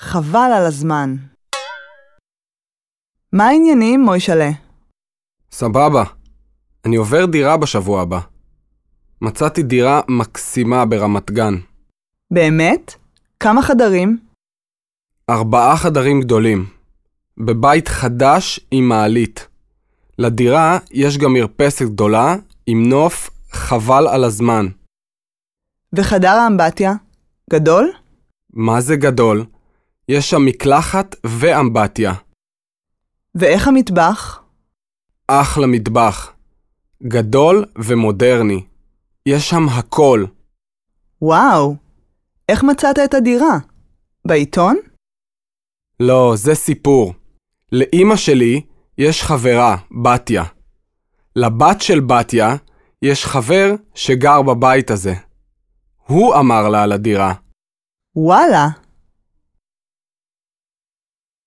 חבל על הזמן. מה העניינים, מוישלה? סבבה. אני עובר דירה בשבוע הבא. מצאתי דירה מקסימה ברמת גן. באמת? כמה חדרים? ארבעה חדרים גדולים. בבית חדש עם מעלית. לדירה יש גם מרפסת גדולה עם נוף חבל על הזמן. וחדר האמבטיה? גדול? מה זה גדול? יש שם מקלחת ואמבטיה. ואיך המטבח? אחלה מטבח. גדול ומודרני. יש שם הכל. וואו, איך מצאת את הדירה? בעיתון? לא, זה סיפור. לאימא שלי יש חברה, בתיה. לבת של בתיה יש חבר שגר בבית הזה. הוא אמר לה על הדירה. וואלה,